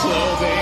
clothing.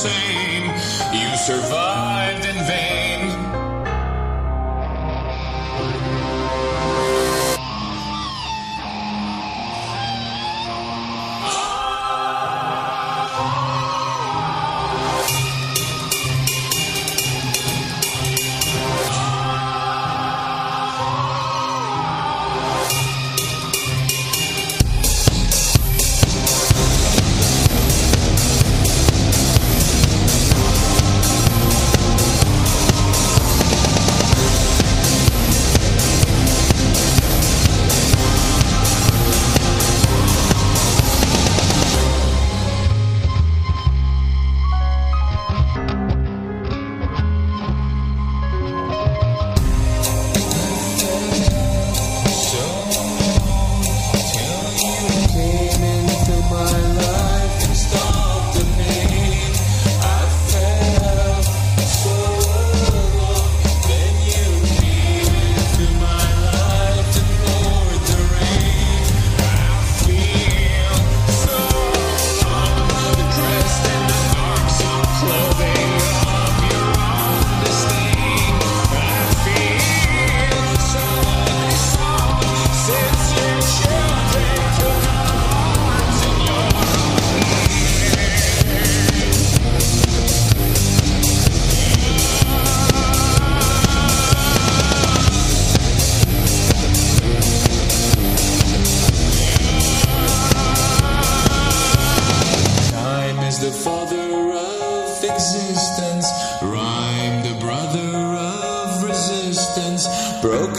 same. You survived in vain.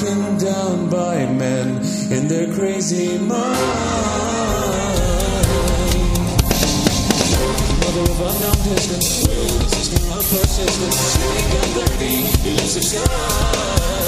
broken down by men in their crazy mind. Mother of unknown distance, will this is not persistence. Sitting on 30, elusive sky.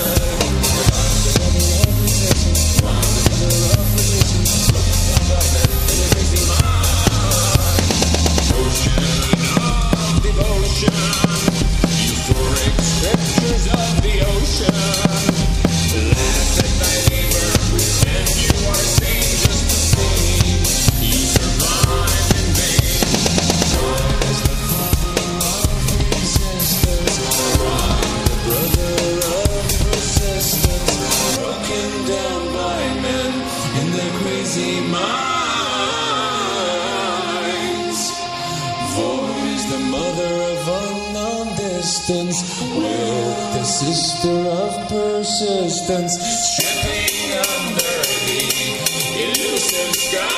the mother of unknown distance, will the sister of persistence, stripping under the elusive sky.